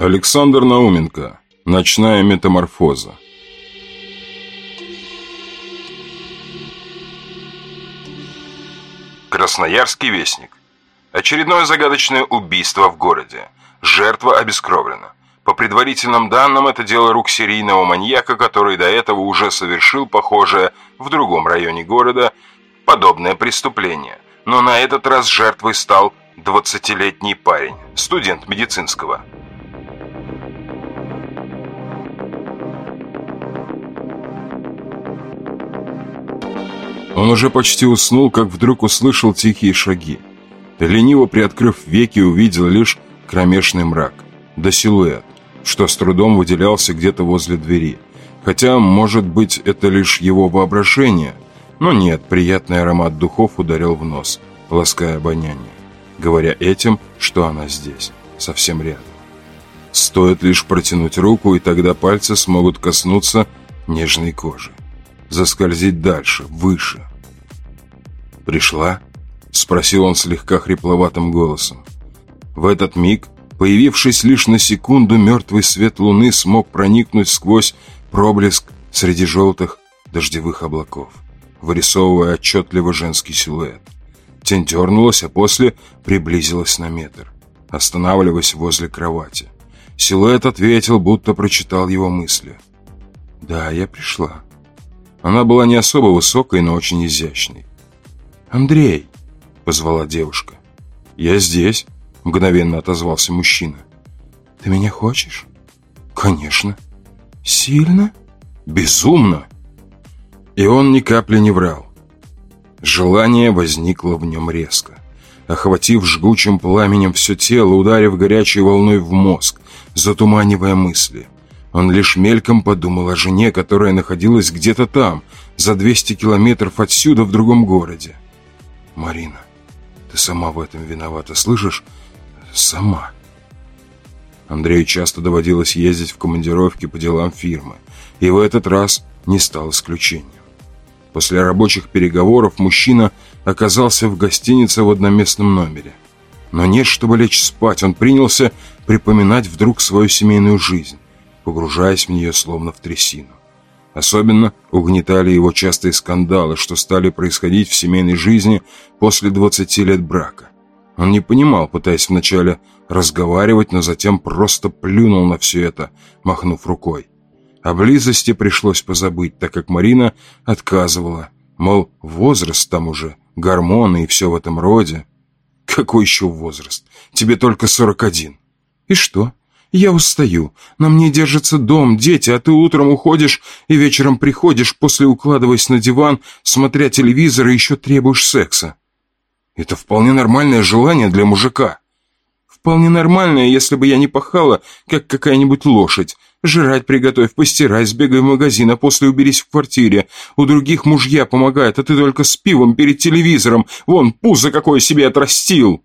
Александр Науменко. Ночная метаморфоза. Красноярский вестник. Очередное загадочное убийство в городе. Жертва обескровлена. По предварительным данным, это дело рук серийного маньяка, который до этого уже совершил похожее в другом районе города подобное преступление. Но на этот раз жертвой стал 20-летний парень, студент медицинского. Он уже почти уснул, как вдруг услышал тихие шаги. Лениво приоткрыв веки, увидел лишь кромешный мрак, да силуэт, что с трудом выделялся где-то возле двери. Хотя, может быть, это лишь его воображение. Но нет, приятный аромат духов ударил в нос, лаская обоняние, говоря этим, что она здесь, совсем рядом. Стоит лишь протянуть руку, и тогда пальцы смогут коснуться нежной кожи. Заскользить дальше, выше. «Пришла?» — спросил он слегка хрипловатым голосом. В этот миг, появившись лишь на секунду, мертвый свет луны смог проникнуть сквозь проблеск среди желтых дождевых облаков, вырисовывая отчетливо женский силуэт. Тень дернулась, а после приблизилась на метр, останавливаясь возле кровати. Силуэт ответил, будто прочитал его мысли. «Да, я пришла». Она была не особо высокой, но очень изящной. «Андрей!» — позвала девушка. «Я здесь», — мгновенно отозвался мужчина. «Ты меня хочешь?» «Конечно». «Сильно?» «Безумно!» И он ни капли не врал. Желание возникло в нем резко, охватив жгучим пламенем все тело, ударив горячей волной в мозг, затуманивая мысли. Он лишь мельком подумал о жене, которая находилась где-то там, за 200 километров отсюда, в другом городе. «Марина, ты сама в этом виновата, слышишь? Сама». Андрею часто доводилось ездить в командировки по делам фирмы, и в этот раз не стал исключением. После рабочих переговоров мужчина оказался в гостинице в одноместном номере. Но нет, чтобы лечь спать, он принялся припоминать вдруг свою семейную жизнь, погружаясь в нее словно в трясину. Особенно угнетали его частые скандалы, что стали происходить в семейной жизни после 20 лет брака. Он не понимал, пытаясь вначале разговаривать, но затем просто плюнул на все это, махнув рукой. О близости пришлось позабыть, так как Марина отказывала, мол, возраст там уже, гормоны и все в этом роде. Какой еще возраст? Тебе только 41. И что? Я устаю. На мне держится дом, дети, а ты утром уходишь и вечером приходишь, после укладываясь на диван, смотря телевизор и еще требуешь секса. Это вполне нормальное желание для мужика. Вполне нормальное, если бы я не пахала, как какая-нибудь лошадь. Жрать приготовь, постирай, сбегай в магазин, а после уберись в квартире. У других мужья помогает, а ты только с пивом перед телевизором. Вон, пузо какое себе отрастил.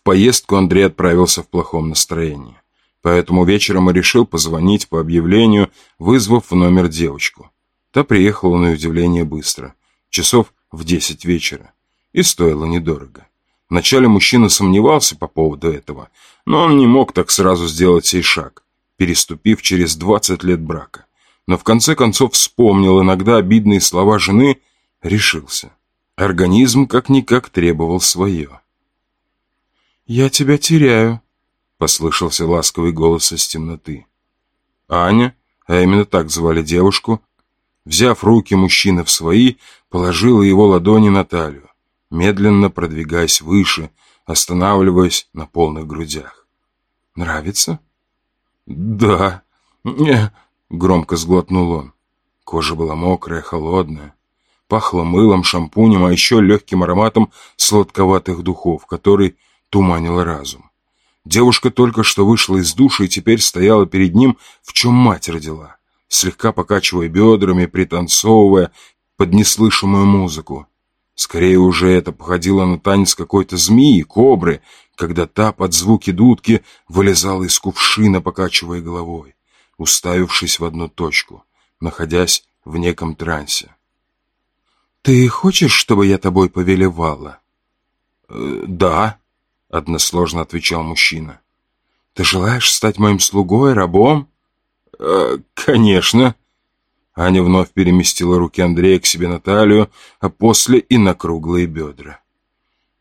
В поездку Андрей отправился в плохом настроении. Поэтому вечером и решил позвонить по объявлению, вызвав в номер девочку. Та приехала на удивление быстро. Часов в десять вечера. И стоило недорого. Вначале мужчина сомневался по поводу этого, но он не мог так сразу сделать сей шаг, переступив через 20 лет брака. Но в конце концов вспомнил иногда обидные слова жены, решился. Организм как-никак требовал свое. «Я тебя теряю», — послышался ласковый голос из темноты. Аня, а именно так звали девушку, взяв руки мужчины в свои, положила его ладони на талию, медленно продвигаясь выше, останавливаясь на полных грудях. «Нравится?» «Да, не...» — громко сглотнул он. Кожа была мокрая, холодная. Пахло мылом, шампунем, а еще легким ароматом сладковатых духов, который туманила разум. Девушка только что вышла из душа и теперь стояла перед ним, в чем мать родила, слегка покачивая бедрами, пританцовывая под неслышимую музыку. Скорее уже это походило на танец какой-то змеи, кобры, когда та под звуки дудки вылезала из кувшина, покачивая головой, уставившись в одну точку, находясь в неком трансе. «Ты хочешь, чтобы я тобой повелевала?» «Э, «Да», односложно отвечал мужчина. Ты желаешь стать моим слугой, рабом?» «Э, «Конечно». Аня вновь переместила руки Андрея к себе на талию, а после и на круглые бедра.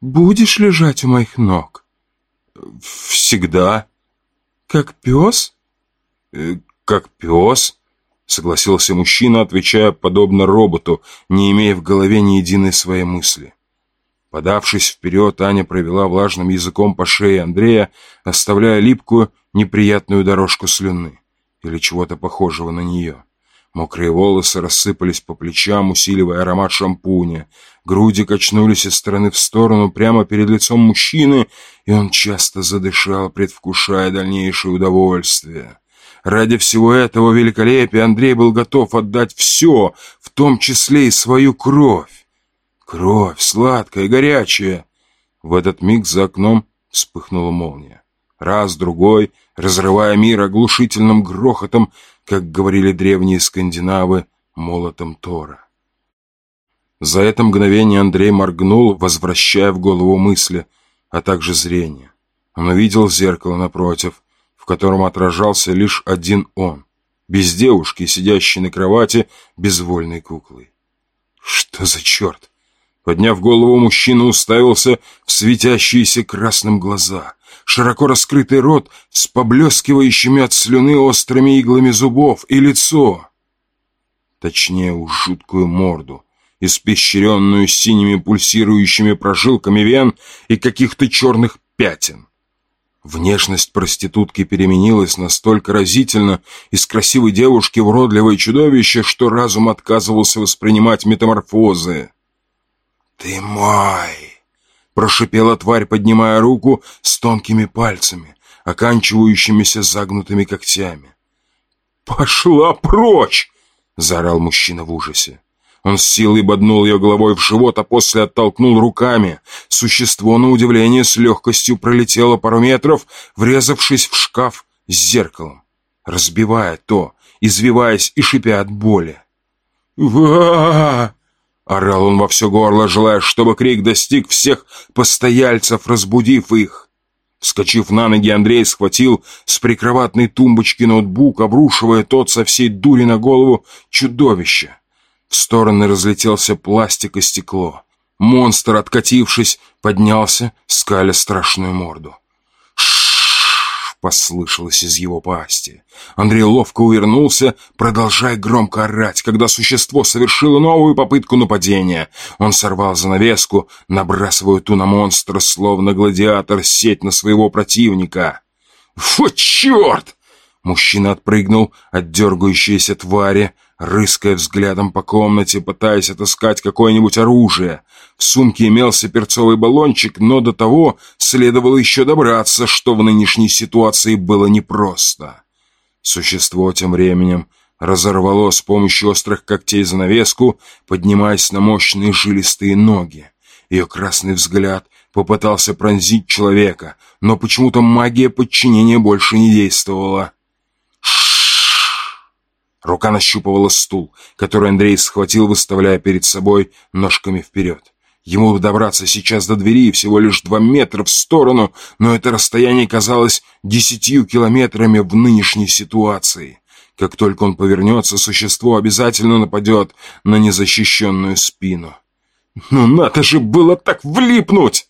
«Будешь лежать у моих ног?» «Всегда». «Как пес?» э, «Как пес?» Согласился мужчина, отвечая подобно роботу, не имея в голове ни единой своей мысли. Подавшись вперед, Аня провела влажным языком по шее Андрея, оставляя липкую, неприятную дорожку слюны или чего-то похожего на нее. Мокрые волосы рассыпались по плечам, усиливая аромат шампуня. Груди качнулись из стороны в сторону прямо перед лицом мужчины, и он часто задышал, предвкушая дальнейшее удовольствие. Ради всего этого великолепия Андрей был готов отдать все, в том числе и свою кровь. Кровь, сладкая, горячая. В этот миг за окном вспыхнула молния. Раз, другой, разрывая мир оглушительным грохотом, как говорили древние скандинавы, молотом Тора. За это мгновение Андрей моргнул, возвращая в голову мысли, а также зрение. Он увидел зеркало напротив, в котором отражался лишь один он, без девушки, сидящей на кровати безвольной куклой. Что за черт? Подняв голову, мужчина уставился в светящиеся красным глаза, широко раскрытый рот с поблескивающими от слюны острыми иглами зубов и лицо. Точнее, уж жуткую морду, испещренную синими пульсирующими прожилками вен и каких-то черных пятен. Внешность проститутки переменилась настолько разительно, из красивой девушки в уродливое чудовище, что разум отказывался воспринимать метаморфозы. «Ты мой!» – прошипела тварь, поднимая руку с тонкими пальцами, оканчивающимися загнутыми когтями. «Пошла прочь!» – заорал мужчина в ужасе. Он с силой боднул ее головой в живот, а после оттолкнул руками. Существо, на удивление, с легкостью пролетело пару метров, врезавшись в шкаф с зеркалом, разбивая то, извиваясь и шипя от боли. «Ва!» Орал он во все горло, желая, чтобы крик достиг всех постояльцев, разбудив их. Вскочив на ноги, Андрей схватил с прикроватной тумбочки ноутбук, обрушивая тот со всей дури на голову чудовища. В стороны разлетелся пластик и стекло. Монстр, откатившись, поднялся, скаля страшную морду послышалось из его пасти. Андрей ловко увернулся, продолжая громко орать, когда существо совершило новую попытку нападения. Он сорвал занавеску, набрасывая ту на монстра, словно гладиатор, сеть на своего противника. «Вот черт!» Мужчина отпрыгнул от дергающейся твари, рыская взглядом по комнате, пытаясь отыскать какое-нибудь оружие. В сумке имелся перцовый баллончик, но до того следовало еще добраться, что в нынешней ситуации было непросто. Существо тем временем разорвало с помощью острых когтей занавеску, поднимаясь на мощные жилистые ноги. Ее красный взгляд попытался пронзить человека, но почему-то магия подчинения больше не действовала. Рука нащупывала стул, который Андрей схватил, выставляя перед собой ножками вперед. Ему добраться сейчас до двери всего лишь два метра в сторону, но это расстояние казалось десятью километрами в нынешней ситуации. Как только он повернется, существо обязательно нападет на незащищенную спину. «Ну надо же было так влипнуть!»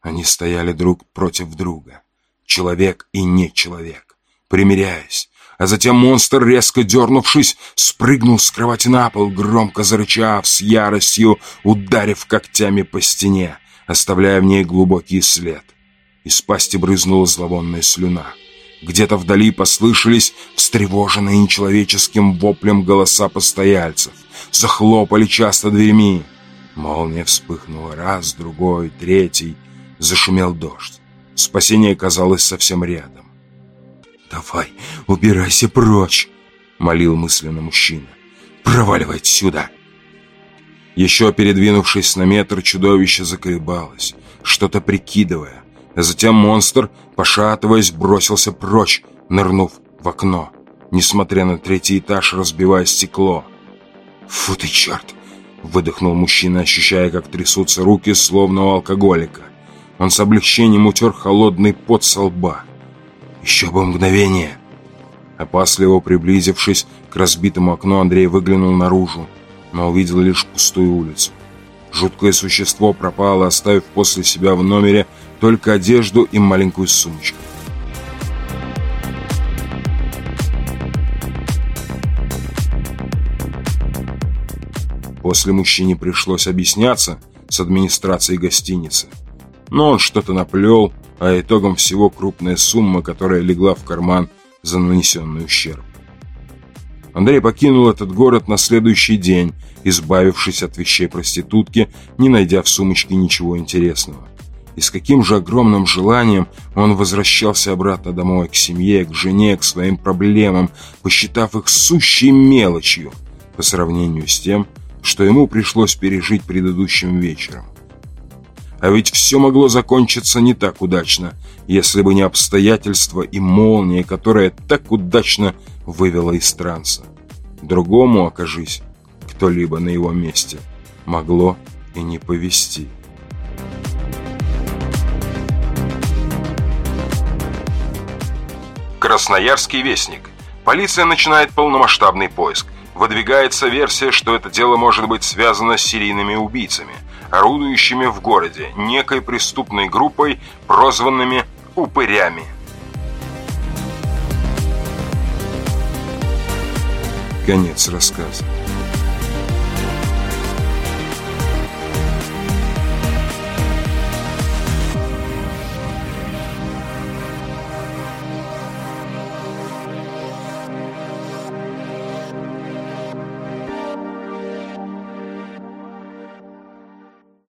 Они стояли друг против друга. Человек и не человек, примиряясь а затем монстр, резко дернувшись, спрыгнул с кровати на пол, громко зарычав, с яростью ударив когтями по стене, оставляя в ней глубокий след. Из пасти брызнула зловонная слюна. Где-то вдали послышались встревоженные нечеловеческим воплем голоса постояльцев. Захлопали часто дверьми. Молния вспыхнула раз, другой, третий. Зашумел дождь. Спасение казалось совсем рядом. «Давай, убирайся прочь!» — молил мысленно мужчина. «Проваливай отсюда!» Еще передвинувшись на метр, чудовище заколебалось, что-то прикидывая. Затем монстр, пошатываясь, бросился прочь, нырнув в окно, несмотря на третий этаж, разбивая стекло. «Фу ты, черт!» — выдохнул мужчина, ощущая, как трясутся руки, словно у алкоголика. Он с облегчением утер холодный пот со лба. Еще бы мгновение. Опасливо приблизившись к разбитому окну, Андрей выглянул наружу, но увидел лишь пустую улицу. Жуткое существо пропало, оставив после себя в номере только одежду и маленькую сумочку. После мужчине пришлось объясняться с администрацией гостиницы. Но он что-то наплел, а итогом всего крупная сумма, которая легла в карман за нанесенный ущерб. Андрей покинул этот город на следующий день, избавившись от вещей проститутки, не найдя в сумочке ничего интересного. И с каким же огромным желанием он возвращался обратно домой, к семье, к жене, к своим проблемам, посчитав их сущей мелочью по сравнению с тем, что ему пришлось пережить предыдущим вечером. А ведь все могло закончиться не так удачно, если бы не обстоятельства и молния, которая так удачно вывела из транса. Другому, окажись, кто-либо на его месте, могло и не повести. Красноярский вестник. Полиция начинает полномасштабный поиск. Выдвигается версия, что это дело может быть связано с серийными убийцами, орудующими в городе, некой преступной группой, прозванными «упырями». Конец рассказа.